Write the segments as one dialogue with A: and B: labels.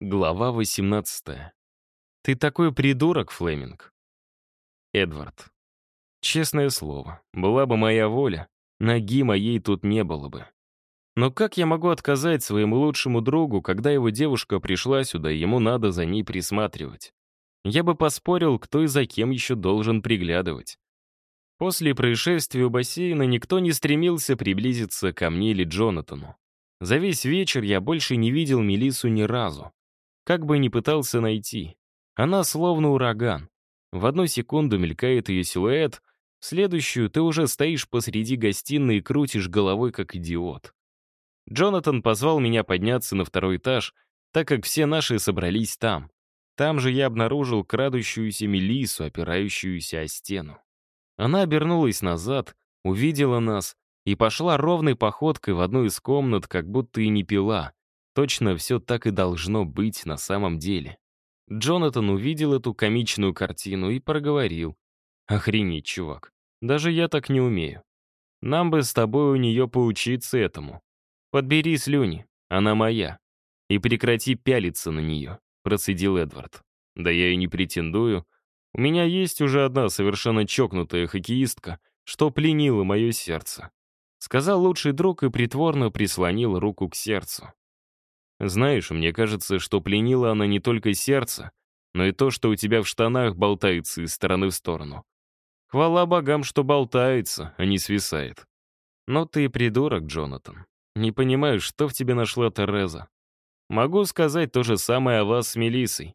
A: Глава 18. «Ты такой придурок, Флеминг!» Эдвард. Честное слово, была бы моя воля, ноги моей тут не было бы. Но как я могу отказать своему лучшему другу, когда его девушка пришла сюда, и ему надо за ней присматривать? Я бы поспорил, кто и за кем еще должен приглядывать. После происшествия у бассейна никто не стремился приблизиться ко мне или Джонатану. За весь вечер я больше не видел Мелису ни разу. Как бы ни пытался найти. Она словно ураган. В одну секунду мелькает ее силуэт, в следующую ты уже стоишь посреди гостиной и крутишь головой, как идиот. Джонатан позвал меня подняться на второй этаж, так как все наши собрались там. Там же я обнаружил крадущуюся Мелису, опирающуюся о стену. Она обернулась назад, увидела нас и пошла ровной походкой в одну из комнат, как будто и не пила, Точно все так и должно быть на самом деле. Джонатан увидел эту комичную картину и проговорил. «Охренеть, чувак. Даже я так не умею. Нам бы с тобой у нее поучиться этому. Подбери слюни, она моя. И прекрати пялиться на нее», — процедил Эдвард. «Да я и не претендую. У меня есть уже одна совершенно чокнутая хоккеистка, что пленила мое сердце», — сказал лучший друг и притворно прислонил руку к сердцу. Знаешь, мне кажется, что пленила она не только сердце, но и то, что у тебя в штанах болтается из стороны в сторону. Хвала богам, что болтается, а не свисает. Но ты придурок, Джонатан. Не понимаю, что в тебе нашла Тереза. Могу сказать то же самое о вас с Мелиссой.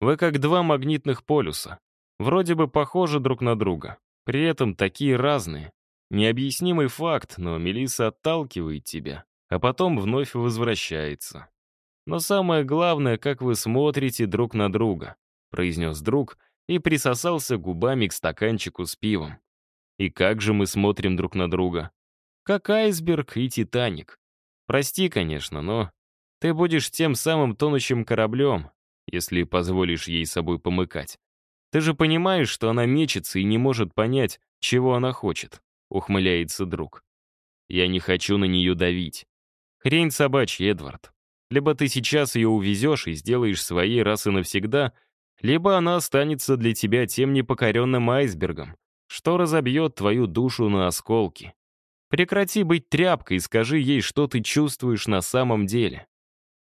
A: Вы как два магнитных полюса. Вроде бы похожи друг на друга. При этом такие разные. Необъяснимый факт, но Мелисса отталкивает тебя, а потом вновь возвращается. Но самое главное, как вы смотрите друг на друга», произнес друг и присосался губами к стаканчику с пивом. «И как же мы смотрим друг на друга? Как айсберг и Титаник. Прости, конечно, но ты будешь тем самым тонущим кораблем, если позволишь ей собой помыкать. Ты же понимаешь, что она мечется и не может понять, чего она хочет», ухмыляется друг. «Я не хочу на нее давить. Хрень собачья, Эдвард. Либо ты сейчас ее увезешь и сделаешь своей раз и навсегда, либо она останется для тебя тем непокоренным айсбергом, что разобьет твою душу на осколки. Прекрати быть тряпкой и скажи ей, что ты чувствуешь на самом деле.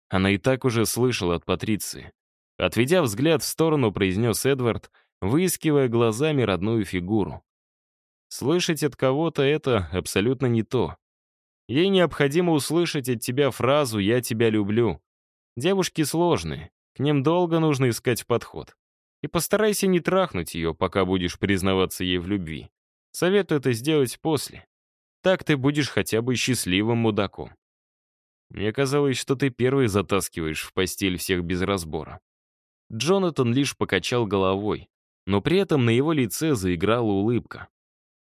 A: Она и так уже слышала от Патриции. Отведя взгляд в сторону, произнес Эдвард, выискивая глазами родную фигуру. Слышать от кого-то это абсолютно не то. Ей необходимо услышать от тебя фразу «я тебя люблю». Девушки сложные, к ним долго нужно искать подход. И постарайся не трахнуть ее, пока будешь признаваться ей в любви. Советую это сделать после. Так ты будешь хотя бы счастливым мудаком. Мне казалось, что ты первый затаскиваешь в постель всех без разбора. Джонатан лишь покачал головой, но при этом на его лице заиграла улыбка.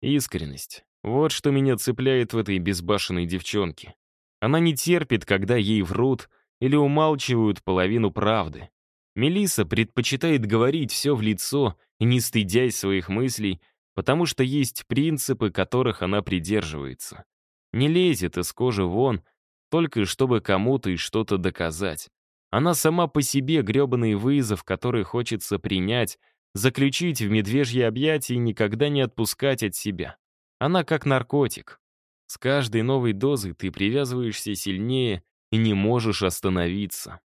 A: Искренность. Вот что меня цепляет в этой безбашенной девчонке. Она не терпит, когда ей врут или умалчивают половину правды. Мелиса предпочитает говорить все в лицо и не стыдясь своих мыслей, потому что есть принципы, которых она придерживается. Не лезет из кожи вон, только чтобы кому-то и что-то доказать. Она сама по себе гребаный вызов, который хочется принять, заключить в медвежье объятие и никогда не отпускать от себя. Она как наркотик. С каждой новой дозой ты привязываешься сильнее и не можешь остановиться.